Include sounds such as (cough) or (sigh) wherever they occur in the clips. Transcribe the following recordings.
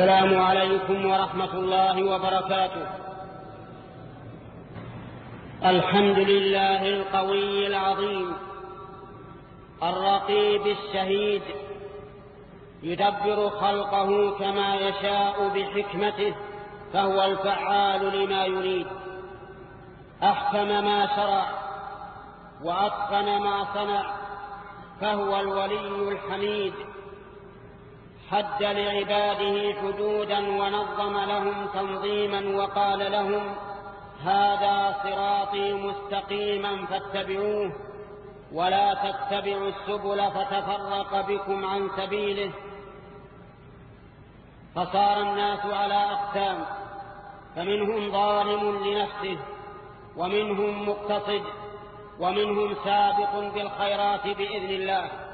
السلام عليكم ورحمة الله وبركاته. الحمد لله القوي العظيم الرقيب الشهيد يدبر خلقه كما يشاء بحكمته فهو الفعال لما يريد. أحكم ما شرع وأتقن ما صنع فهو الولي الحميد. حد لعباده حدودا ونظم لهم تنظيما وقال لهم هذا صراطي مستقيما فاتبعوه ولا تتبعوا السبل فتفرق بكم عن سبيله. فصار الناس على أقسام فمنهم ظالم لنفسه ومنهم مقتصد ومنهم سابق بالخيرات بإذن الله.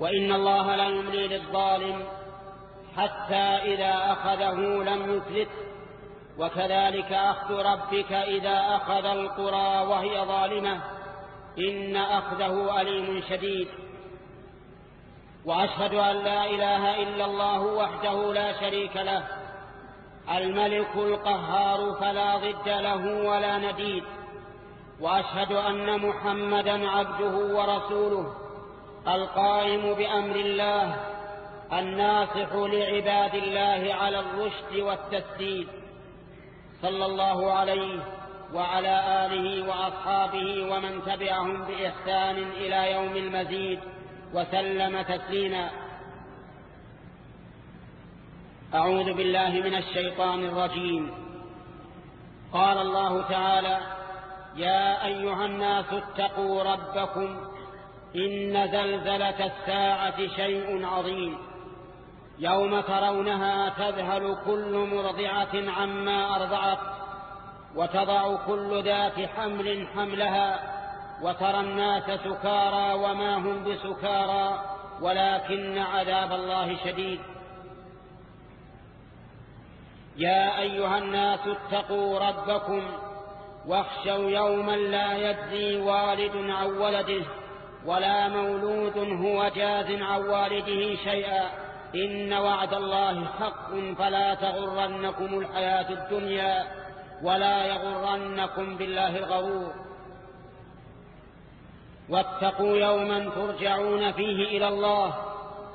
وإن الله لا يملي للظالم حتى إذا أخذه لم يفلت. وكذلك أخذ ربك إذا أخذ القرى وهي ظالمة. إن أخذه أليم شديد. وأشهد أن لا إله إلا الله وحده لا شريك له. الملك القهار فلا ضد له ولا نديد. وأشهد أن محمدا عبده ورسوله. القائم بأمر الله الناصح لعباد الله على الرشد والتسديد. صلى الله عليه وعلى آله وأصحابه ومن تبعهم بإحسان إلى يوم المزيد وسلم تسليما. أعوذ بالله من الشيطان الرجيم. قال الله تعالى يا أيها الناس اتقوا ربكم إن زلزلة الساعة شيء عظيم. يوم ترونها تذهل كل مرضعة عما أرضعت وتضع كل ذات حمل حملها وترى الناس سكارى وما هم بسكارى ولكن عذاب الله شديد. يا أيها الناس اتقوا ربكم واخشوا يوما لا يجزي والد عن ولده ولا مولود هو جاز عن والده شيئا. إن وعد الله حق فلا تغرنكم الحياة الدنيا ولا يغرنكم بالله الغرور. واتقوا يوما ترجعون فيه إلى الله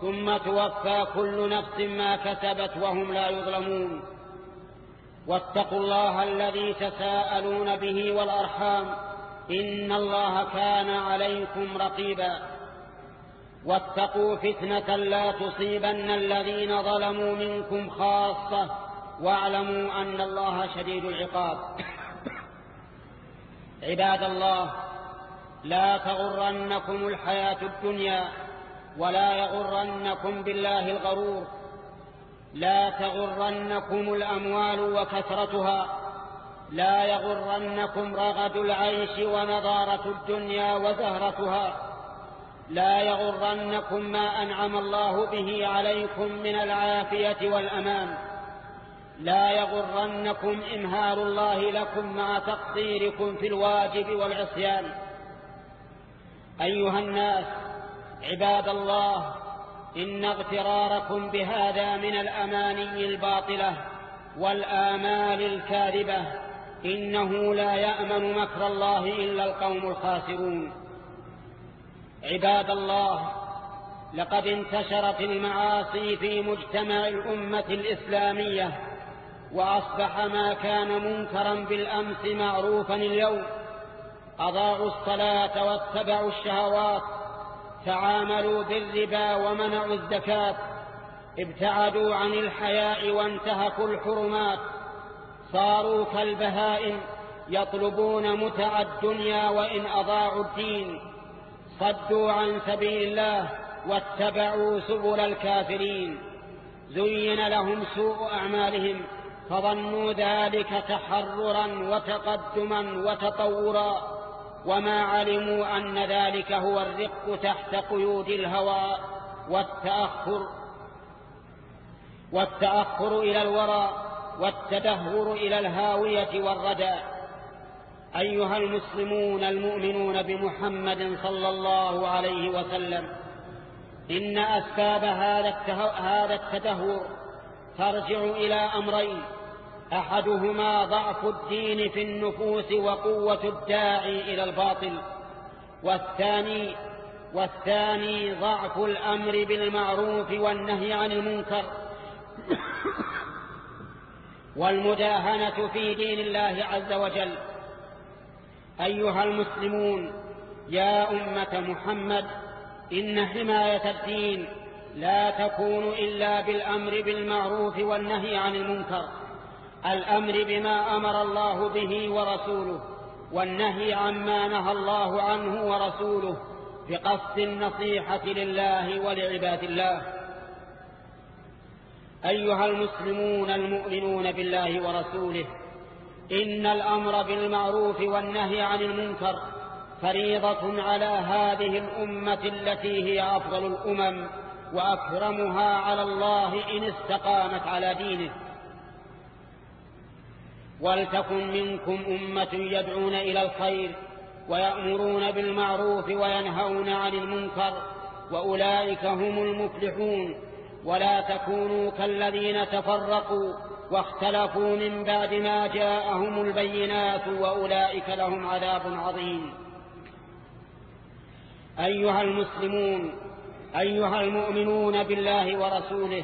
ثم توفى كل نفس ما كسبت وهم لا يظلمون. واتقوا الله الذي تساءلون به والأرحام إن الله كان عليكم رقيبا. واتقوا فتنة لا تصيبن الذين ظلموا منكم خاصة واعلموا أن الله شديد العقاب. عباد الله لا تغرنكم الحياة الدنيا ولا يغرنكم بالله الغرور. لا تغرنكم الأموال وكثرتها لا يغرنكم رغد العيش ونظارة الدنيا وزهرتها. لا يغرنكم ما أنعم الله به عليكم من العافية والأمان. لا يغرنكم إمهار الله لكم مع تقصيركم في الواجب والعصيان. أيها الناس عباد الله إن اغتراركم بهذا من الأماني الباطلة والآمال الكاذبة. إنه لا يأمن مكر الله إلا القوم الخاسرون. عباد الله لقد انتشرت المعاصي في مجتمع الأمة الإسلامية وأصبح ما كان منكرا بالأمس معروفا اليوم. أضاعوا الصلاة واتبعوا الشهوات تعاملوا بالربا ومنعوا الزكاة ابتعدوا عن الحياء وانتهكوا الحرمات صاروا كالبهائم يطلبون متع الدنيا وإن أضاعوا الدين. صدوا عن سبيل الله واتبعوا سبل الكافرين. زين لهم سوء أعمالهم فظنوا ذلك تحررا وتقدما وتطورا. وما علموا أن ذلك هو الرق تحت قيود الهوى والتأخر والتأخر إلى الورى. والتدهور إلى الهاوية والردى أيها المسلمون المؤمنون بمحمد صلى الله عليه وسلم إن أسباب هذا التدهور ترجع إلى أمرين أحدهما ضعف الدين في النفوس وقوة الداعي إلى الباطل والثاني والثاني ضعف الأمر بالمعروف والنهي عن المنكر. والمداهنة في دين الله عز وجل. أيها المسلمون يا أمة محمد إن حماية الدين لا تكون إلا بالأمر بالمعروف والنهي عن المنكر. الأمر بما أمر الله به ورسوله والنهي عما نهى الله عنه ورسوله بقصد النصيحة لله ولعباد الله. أيها المسلمون المؤمنون بالله ورسوله إن الأمر بالمعروف والنهي عن المنكر فريضة على هذه الأمة التي هي أفضل الأمم وأكرمها على الله إن استقامت على دينه. ولتكن منكم أمة يدعون إلى الخير ويأمرون بالمعروف وينهون عن المنكر وأولئك هم المفلحون. ولا تكونوا كالذين تفرقوا واختلفوا من بعد ما جاءهم البينات وأولئك لهم عذاب عظيم. أيها المسلمون أيها المؤمنون بالله ورسوله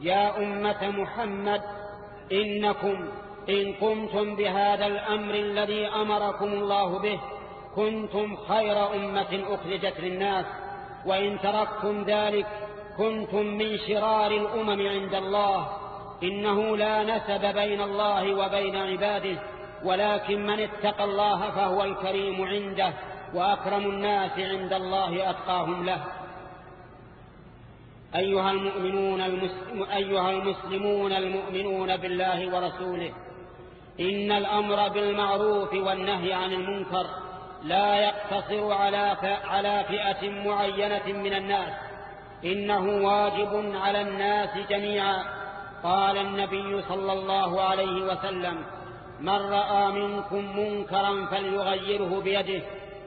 يا أمة محمد إنكم إن قمتم بهذا الأمر الذي أمركم الله به كنتم خير أمة أخرجت للناس وإن تركتم ذلك كنتم من شرار الأمم عند الله. إنه لا نسب بين الله وبين عباده ولكن من اتقى الله فهو الكريم عنده وأكرم الناس عند الله أتقاهم له. أيها المؤمنون, المسلم أيها المسلمون المؤمنون بالله ورسوله إن الأمر بالمعروف والنهي عن المنكر لا يقتصر على على فئة معينة من الناس. إنه واجب على الناس جميعا. قال النبي صلى الله عليه وسلم من رأى منكم منكرا فليغيره بيده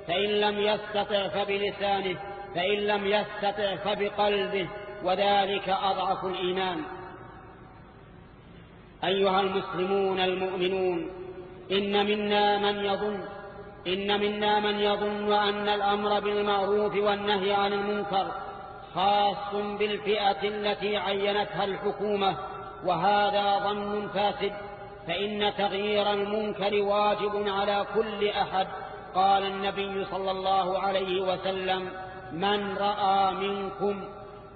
فإن لم يستطع فبلسانه فإن لم يستطع فبقلبه وذلك أضعف الإيمان. أيها المسلمون المؤمنون إن منا من يظن إن منا من يظن أن الأمر بالمعروف والنهي عن المنكر خاص بالفئة التي عينتها الحكومة وهذا ظن فاسد فإن تغيير المنكر واجب على كل أحد قال النبي صلى الله عليه وسلم من رأى منكم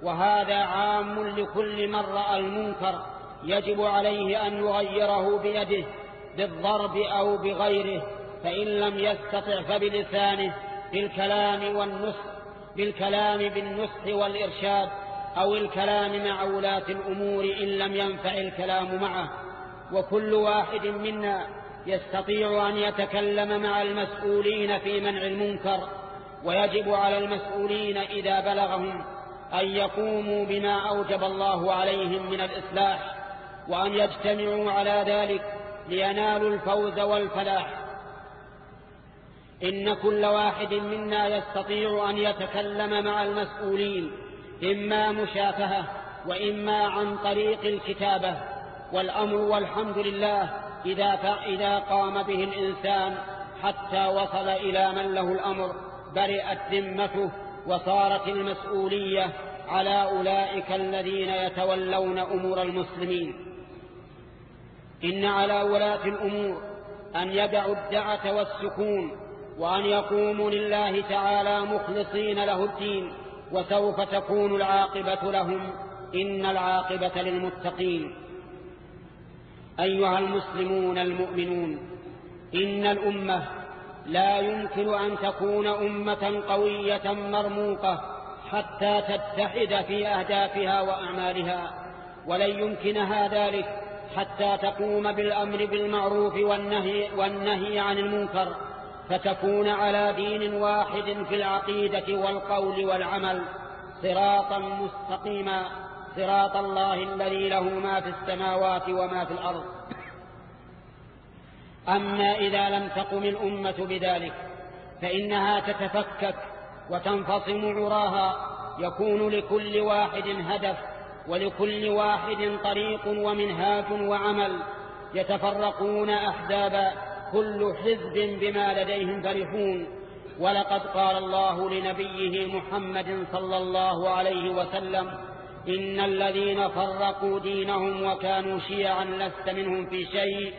وهذا عام لكل من رأى المنكر يجب عليه أن يغيره بيده بالضرب أو بغيره فإن لم يستطع فبلسانه بالكلام والنصح بالكلام بالنصح والإرشاد أو الكلام مع ولاة الأمور إن لم ينفع الكلام معه. وكل واحد منا يستطيع أن يتكلم مع المسؤولين في منع المنكر ويجب على المسؤولين إذا بلغهم أن يقوموا بما أوجب الله عليهم من الإصلاح وأن يجتمعوا على ذلك لينالوا الفوز والفلاح. إن كل واحد منا يستطيع أن يتكلم مع المسؤولين إما مشافهة وإما عن طريق الكتابة والأمر والحمد لله إذا, إذا قام به الإنسان حتى وصل إلى من له الأمر برئت ذمته وصارت المسؤولية على أولئك الذين يتولون أمور المسلمين. إن على ولاة الأمور أن يدعوا الدعة والسكون وأن يقوموا لله تعالى مخلصين له الدين وسوف تكون العاقبة لهم. إن العاقبة للمتقين. أيها المسلمون المؤمنون إن الأمة لا يمكن أن تكون أمة قوية مرموقة حتى تتحد في أهدافها وأعمالها ولن يمكنها ذلك حتى تقوم بالأمر بالمعروف والنهي, والنهي عن المنكر. فتكون على دين واحد في العقيدة والقول والعمل صراطا مستقيما صراط الله الذي له ما في السماوات وما في الأرض. أما إذا لم تقم الأمة بذلك فإنها تتفكك وتنفصم عراها يكون لكل واحد هدف ولكل واحد طريق ومنهاج وعمل يتفرقون أحزابا. كل حزب بما لديهم فرحون. ولقد قال الله لنبيه محمد صلى الله عليه وسلم إن الذين فرقوا دينهم وكانوا شيعا لست منهم في شيء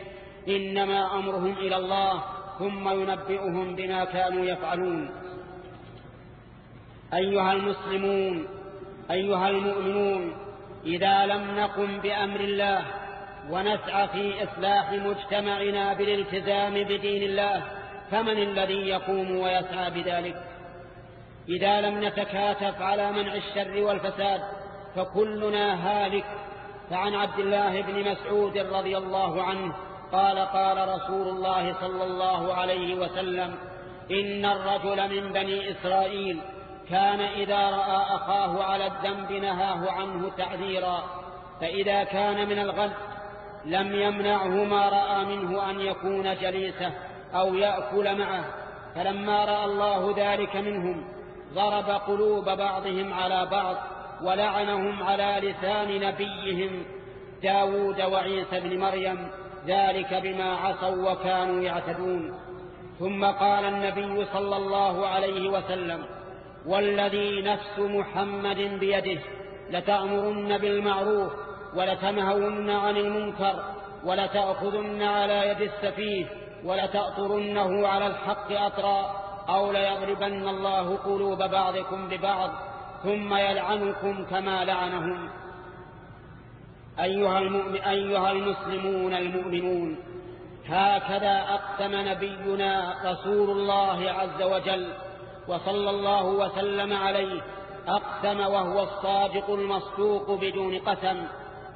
إنما أمرهم إلى الله ثم ينبئهم بما كانوا يفعلون. أيها المسلمون أيها المؤمنون إذا لم نقم بأمر الله ونسعى في إصلاح مجتمعنا بالالتزام بدين الله فمن الذي يقوم ويسعى بذلك؟ إذا لم نتكاتف على منع الشر والفساد فكلنا هالك. فعن عبد الله بن مسعود رضي الله عنه قال قال رسول الله صلى الله عليه وسلم إن الرجل من بني إسرائيل كان إذا رأى أخاه على الذنب نهاه عنه تعذيرا فإذا كان من الغد لم يمنعه ما رأى منه أن يكون جليسه أو يأكل معه فلما رأى الله ذلك منهم ضرب قلوب بعضهم على بعض ولعنهم على لسان نبيهم داود وعيسى بن مريم ذلك بما عصوا وكانوا يعتدون. ثم قال النبي صلى الله عليه وسلم والذي نفس محمد بيده لتأمرن بالمعروف ولتنهون عن المنكر ولتأخذن على يد السفيه ولتأطرنه على الحق أطرا أو ليضربن الله قلوب بعضكم ببعض ثم يلعنكم كما لعنهم. أيها, المؤمن أيها المسلمون المؤمنون هكذا أقسم نبينا رسول الله عز وجل وصلى الله وسلم عليه أقسم وهو الصادق المصدوق بدون قسم.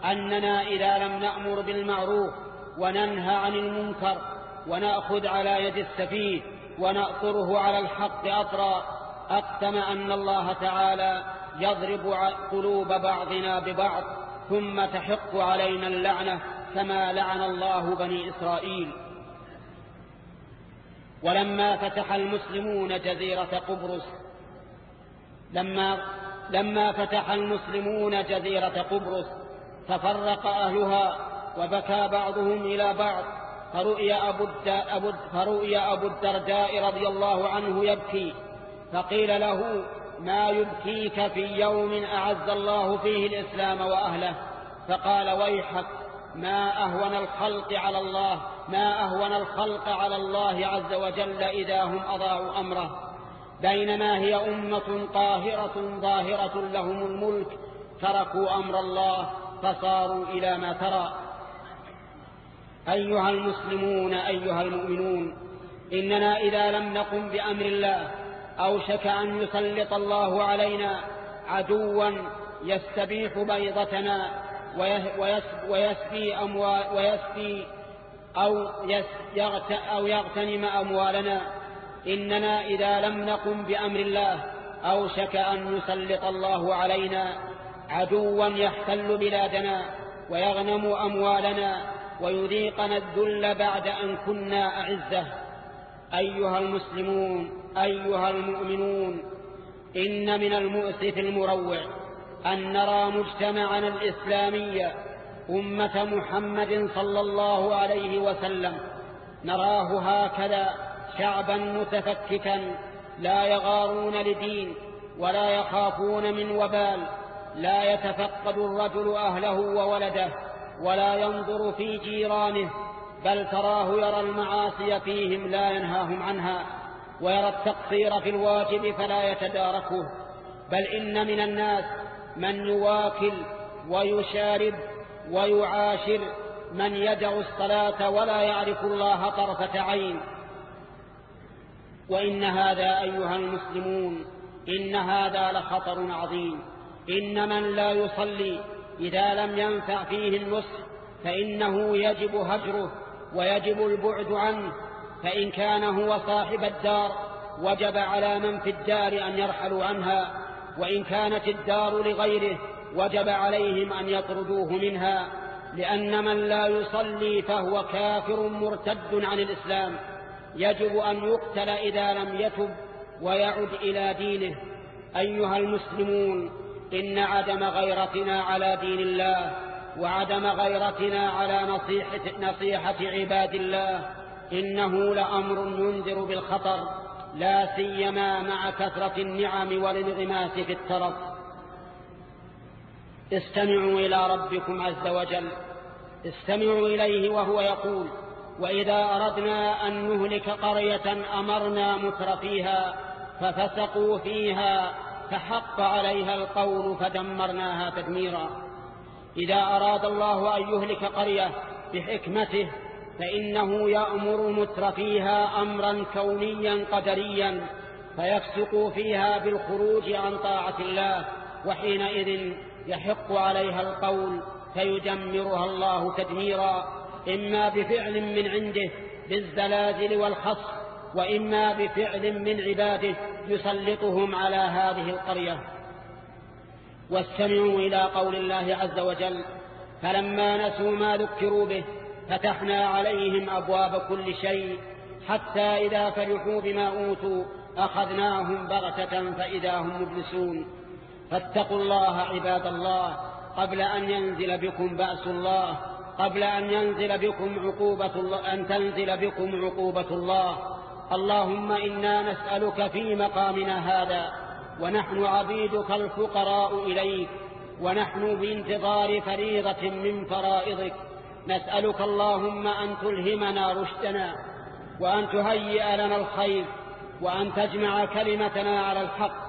أننا إذا لم نأمر بالمعروف وننهى عن المنكر ونأخذ على يد السفيه ونأطره على الحق أطرا أقسم أن الله تعالى يضرب قلوب بعضنا ببعض ثم تحق علينا اللعنة كما لعن الله بني إسرائيل. ولما فتح المسلمون جزيرة قبرص لما لما فتح المسلمون جزيرة قبرص تفرق أهلها وبكى بعضهم إلى بعض فرؤي أبو, أبو, فرؤي أبو الدرداء رضي الله عنه يبكي فقيل له ما يبكيك في يوم أعز الله فيه الإسلام وأهله؟ فقال ويحك ما أهون الخلق على الله ما أهون الخلق على الله عز وجل إذا هم أضاعوا أمره. بينما هي أمة طاهرة ظاهرة لهم الملك تركوا أمر الله فصاروا إلى ما ترى. أيها المسلمون أيها المؤمنون إننا إذا لم نقم بأمر الله أوشك أن يسلط الله علينا عدوا يستبيح بيضتنا ويسفي أموال ويسفي أو, أو يغتنم أموالنا. إننا إذا لم نقم بأمر الله أوشك أن يسلط الله علينا عدوا يحتل بلادنا ويغنم أموالنا ويذيقنا الذل بعد أن كنا أعزة. أيها المسلمون أيها المؤمنون إن من المؤسف المروع أن نرى مجتمعنا الإسلامي أمة محمد صلى الله عليه وسلم. نراه هكذا شعبا متفككا لا يغارون لدين ولا يخافون من وبال. لا يتفقد الرجل أهله وولده ولا ينظر في جيرانه بل تراه يرى المعاصي فيهم لا ينهاهم عنها ويرى التقصير في الواجب فلا يتداركه. بل إن من الناس من يواكل ويشارب ويعاشر من يدع الصلاة ولا يعرف الله طرفة عين. وإن هذا أيها المسلمون إن هذا لخطر عظيم. إن من لا يصلي إذا لم ينفع فيه النصح فإنه يجب هجره ويجب البعد عنه فإن كان هو صاحب الدار وجب على من في الدار أن يرحلوا عنها وإن كانت الدار لغيره وجب عليهم أن يطردوه منها لأن من لا يصلي فهو كافر مرتد عن الإسلام يجب أن يقتل إذا لم يتب ويعد إلى دينه. أيها المسلمون إن عدم غيرتنا على دين الله وعدم غيرتنا على نصيحة, نصيحة عباد الله إنه لأمر ينذر بالخطر لا سيما مع كثرة النعم والانغماس في الترف استمعوا إلى ربكم عز وجل. استمعوا إليه وهو يقول وإذا أردنا أن نهلك قرية أمرنا متر فيها ففسقوا فيها فحق عليها القول فدمرناها تدميرا. إذا أراد الله أن يهلك قرية بحكمته فإنه يأمر متر فيها أمرا كونيا قدريا فيفسق فيها بالخروج عن طاعة الله وحينئذ يحق عليها القول فيدمرها الله تدميرا. إما بفعل من عنده بالزلازل والخصف وإما بفعل من عباده يسلطهم على هذه القرية. واستمعوا إلى قول الله عز وجل فلما نسوا ما ذكروا به فتحنا عليهم أبواب كل شيء حتى إذا فرحوا بما أوتوا أخذناهم بغتة فإذا هم مبلسون. فاتقوا الله عباد الله قبل أن ينزل بكم بأس الله قبل أن ينزل بكم عقوبة الله أن تنزل بكم عقوبة الله. اللهم إنا نسألك في مقامنا هذا ونحن عبيدك الفقراء إليك ونحن بانتظار فريضة من فرائضك. نسألك اللهم أن تلهمنا رشدنا وأن تهيئ لنا الخير وأن تجمع كلمتنا على الحق.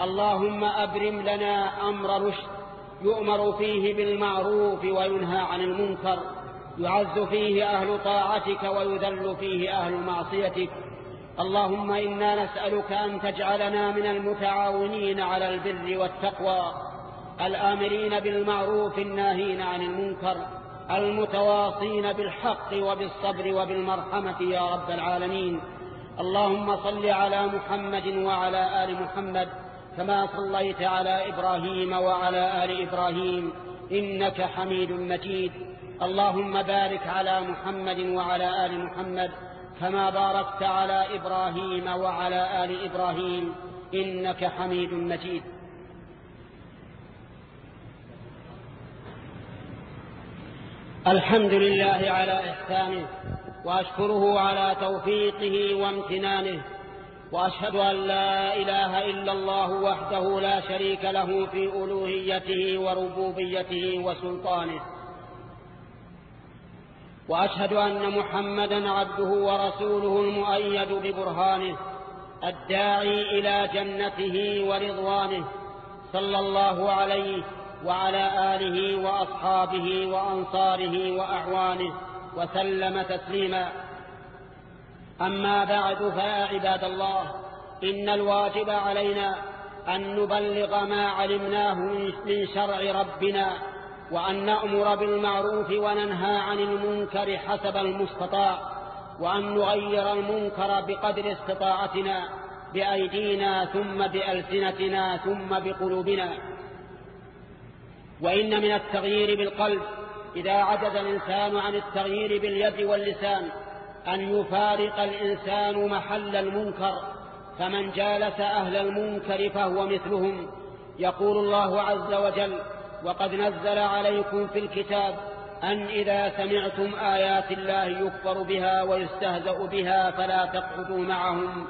اللهم أبرم لنا أمر رشد يؤمر فيه بالمعروف وينهى عن المنكر. يعز فيه أهل طاعتك ويذل فيه أهل معصيتك. اللهم إنا نسألك أن تجعلنا من المتعاونين على البر والتقوى الآمرين بالمعروف الناهين عن المنكر المتواصين بالحق وبالصبر وبالمرحمة يا رب العالمين. اللهم صل على محمد وعلى آل محمد كما صليت على إبراهيم وعلى آل إبراهيم إنك حميد مجيد. اللهم بارك على محمد وعلى آل محمد كما باركت على إبراهيم وعلى آل إبراهيم إنك حميد مجيد. الحمد لله على إحسانه وأشكره على توفيقه وامتنانه وأشهد أن لا إله إلا الله وحده لا شريك له في ألوهيته وربوبيته وسلطانه. وأشهد أن محمدا عبده ورسوله المؤيد ببرهانه الداعي إلى جنته ورضوانه صلى الله عليه وعلى آله وأصحابه وأنصاره وأعوانه وسلم تسليما. أما بعد فيا عباد الله إن الواجب علينا أن نبلغ ما علمناه من شرع ربنا وأن نأمر بالمعروف وننهى عن المنكر حسب المستطاع وأن نغير المنكر بقدر استطاعتنا بأيدينا ثم بألسنتنا ثم بقلوبنا. وإن من التغيير بالقلب إذا عجز الإنسان عن التغيير باليد واللسان أن يفارق الإنسان محل المنكر فمن جالس أهل المنكر فهو مثلهم يقول الله عز وجل وقد نزل عليكم في الكتاب أن إذا سمعتم آيات الله يكفر بها ويستهزأ بها فلا تقعدوا معهم.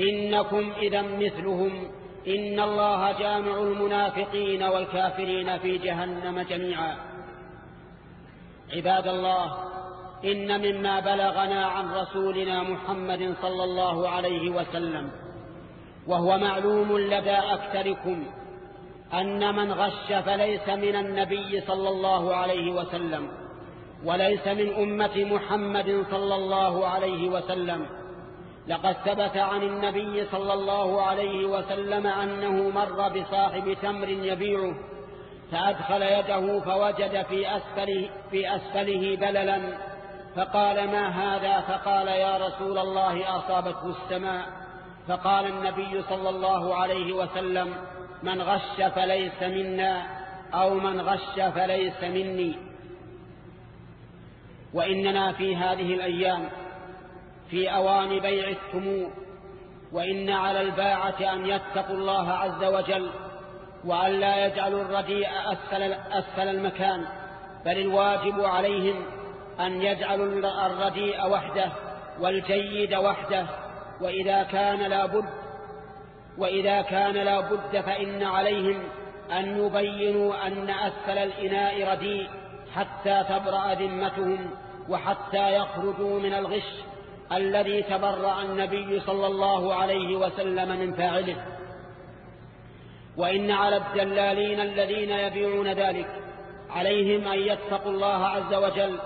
إنكم إذا مثلهم. إن الله جامع المنافقين والكافرين في جهنم جميعا. عباد الله إن مما بلغنا عن رسولنا محمد صلى الله عليه وسلم وهو معلوم لدى أكثركم أن من غش فليس من النبي صلى الله عليه وسلم وليس من أمة محمد صلى الله عليه وسلم. لقد ثبت عن النبي صلى الله عليه وسلم أنه مر بصاحب تمر يبيعه فأدخل يده فوجد في أسفله, في أسفله بللا فقال ما هذا؟ فقال يا رسول الله أصابته السماء. فقال النبي صلى الله عليه وسلم من غش فليس منا أو من غش فليس مني. وإننا في هذه الأيام في أوان بيع التمور وإن على الباعة أن يتقوا الله عز وجل وأن لا يجعلوا الرديء أسفل, أسفل المكان بل الواجب عليهم أن يجعلوا الرديء وحده والجيد وحده. وإذا كان لا بد وإذا كان لا بد فإن عليهم أن يبينوا أن أسفل الإناء رديء حتى تبرأ ذمتهم وحتى يخرجوا من الغش الذي تبرأ النبي صلى الله عليه وسلم من فاعله. وإن على الدلالين الذين يبيعون ذلك عليهم أن يتقوا الله عز وجل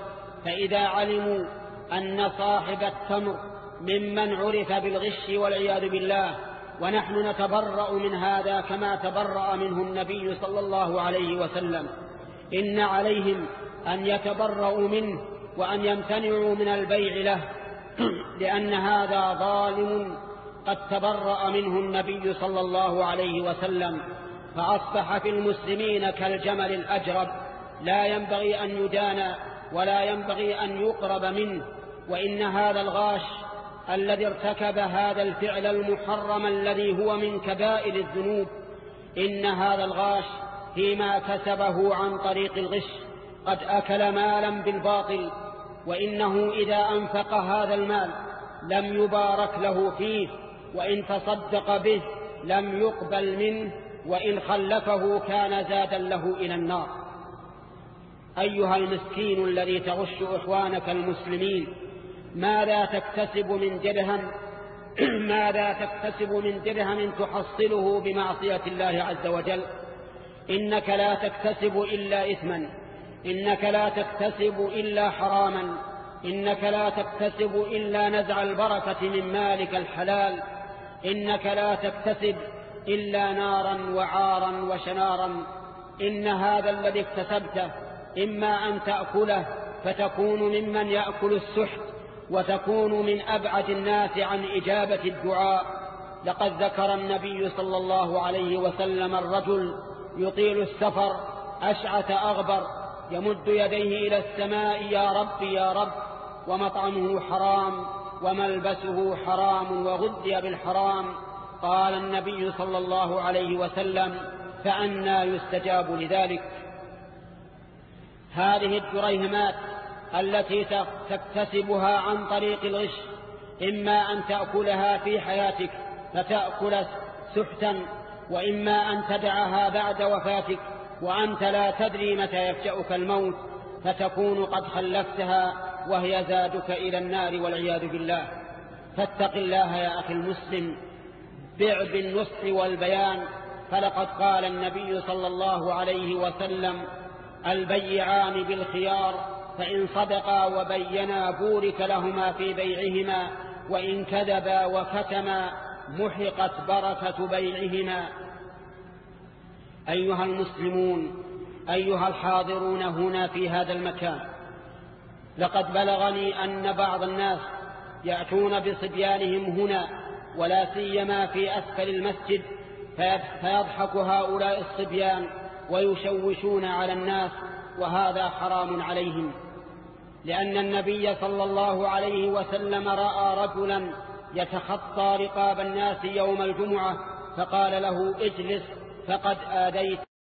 فإذا علموا أن صاحب التمر ممن عرف بالغش والعياذ بالله ونحن نتبرأ من هذا كما تبرأ منه النبي صلى الله عليه وسلم. إن عليهم أن يتبرأوا منه وأن يمتنعوا من البيع له (clears throat) لأن هذا ظالم قد تبرأ منه النبي صلى الله عليه وسلم. فأصبح في المسلمين كالجمل الأجرب لا ينبغي أن يدان ولا ينبغي أن يقرب منه وإن هذا الغاش الذي ارتكب هذا الفعل المحرم الذي هو من كبائر الذنوب. إن هذا الغاش فيما كسبه عن طريق الغش قد أكل مالا بالباطل وإنه إذا أنفق هذا المال لم يبارك له فيه وإن تصدق به لم يقبل منه وإن خلفه كان زادا له إلى النار. أيها المسكين الذي تغش إخوانك المسلمين ماذا تكتسب من درهم؟ (clears throat) ماذا تكتسب من درهم تحصله بمعصية الله عز وجل؟ إنك لا تكتسب إلا إثما. إنك لا تكتسب إلا حراما. إنك لا تكتسب إلا نزع البركة من مالك الحلال. إنك لا تكتسب إلا نارا وعارا وشنارا. إن هذا الذي اكتسبته إما أن تأكله فتكون ممن يأكل السحت وتكون من أبعد الناس عن إجابة الدعاء. لقد ذكر النبي صلى الله عليه وسلم الرجل يطيل السفر أشعث أغبر يمد يديه إلى السماء يا رب يا رب ومطعمه حرام وملبسه حرام وغذي بالحرام. قال النبي صلى الله عليه وسلم فأنا يستجاب لذلك. هذه الدريهمات التي تكتسبها عن طريق الغش إما أن تأكلها في حياتك فتأكل سحتا وإما أن تدعها بعد وفاتك وأنت لا تدري متى يفجأك الموت فتكون قد خلفتها وهي زادك إلى النار والعياذ بالله. فاتق الله يا أخي المسلم بع بالنصح والبيان. فلقد قال النبي صلى الله عليه وسلم البيعان بالخيار فإن صدقا وبينا بورك لهما في بيعهما وإن كذبا وكتما محقت بركة بيعهما. أيها المسلمون أيها الحاضرون هنا في هذا المكان لقد بلغني أن بعض الناس يأتون بصبيانهم هنا ولا سيما في أسفل المسجد فيضحك هؤلاء الصبيان ويشوشون على الناس وهذا حرام عليهم. لأن النبي صلى الله عليه وسلم رأى رجلا يتخطى رقاب الناس يوم الجمعة فقال له اجلس فقد آديت